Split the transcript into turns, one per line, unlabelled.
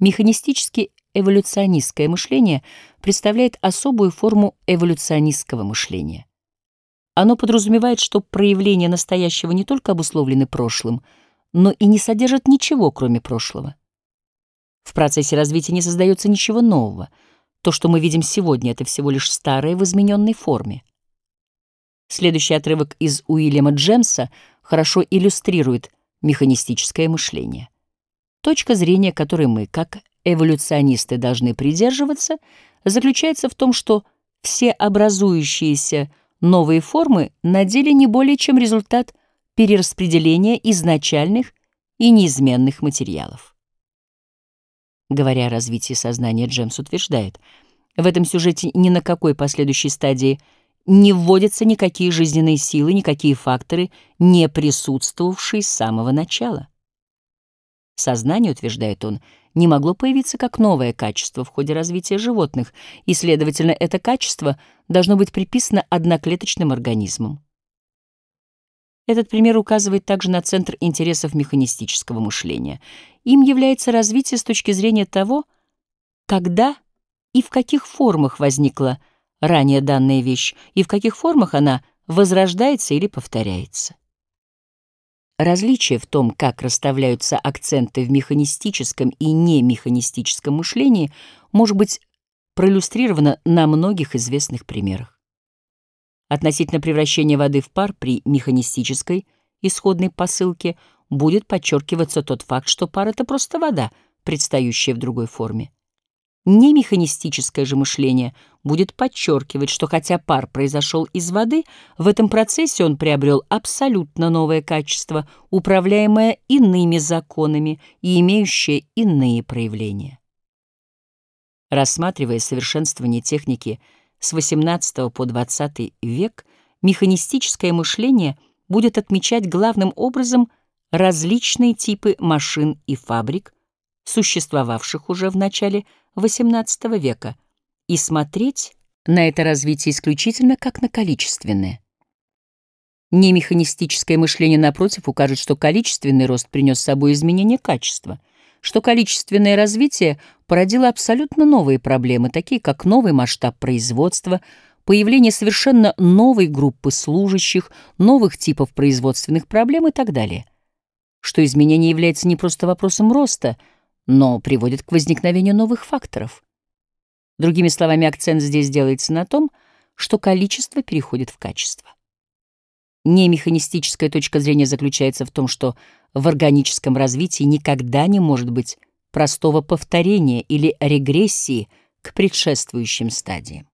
Механистически эволюционистское мышление представляет особую форму эволюционистского мышления. Оно подразумевает, что проявления настоящего не только обусловлены прошлым, но и не содержат ничего, кроме прошлого. В процессе развития не создается ничего нового. То, что мы видим сегодня, это всего лишь старое в измененной форме. Следующий отрывок из Уильяма Джемса хорошо иллюстрирует механистическое мышление. Точка зрения, которой мы, как эволюционисты, должны придерживаться, заключается в том, что все образующиеся новые формы на деле не более чем результат перераспределения изначальных и неизменных материалов. Говоря о развитии сознания, Джемс утверждает, в этом сюжете ни на какой последующей стадии не вводятся никакие жизненные силы, никакие факторы, не присутствовавшие с самого начала. Сознание, утверждает он, не могло появиться как новое качество в ходе развития животных, и, следовательно, это качество должно быть приписано одноклеточным организмам. Этот пример указывает также на центр интересов механистического мышления. Им является развитие с точки зрения того, когда и в каких формах возникла ранее данная вещь, и в каких формах она возрождается или повторяется. Различие в том, как расставляются акценты в механистическом и немеханистическом мышлении, может быть проиллюстрировано на многих известных примерах. Относительно превращения воды в пар при механистической исходной посылке будет подчеркиваться тот факт, что пар — это просто вода, предстающая в другой форме. Немеханистическое же мышление будет подчеркивать, что хотя пар произошел из воды, в этом процессе он приобрел абсолютно новое качество, управляемое иными законами и имеющее иные проявления. Рассматривая совершенствование техники с XVIII по XX век, механистическое мышление будет отмечать главным образом различные типы машин и фабрик, существовавших уже в начале XVIII века, и смотреть на это развитие исключительно как на количественное. Немеханистическое мышление, напротив, укажет, что количественный рост принес с собой изменение качества, что количественное развитие породило абсолютно новые проблемы, такие как новый масштаб производства, появление совершенно новой группы служащих, новых типов производственных проблем и так далее. Что изменение является не просто вопросом роста — но приводит к возникновению новых факторов. Другими словами, акцент здесь делается на том, что количество переходит в качество. Немеханистическая точка зрения заключается в том, что в органическом развитии никогда не может быть простого повторения или регрессии к предшествующим стадиям.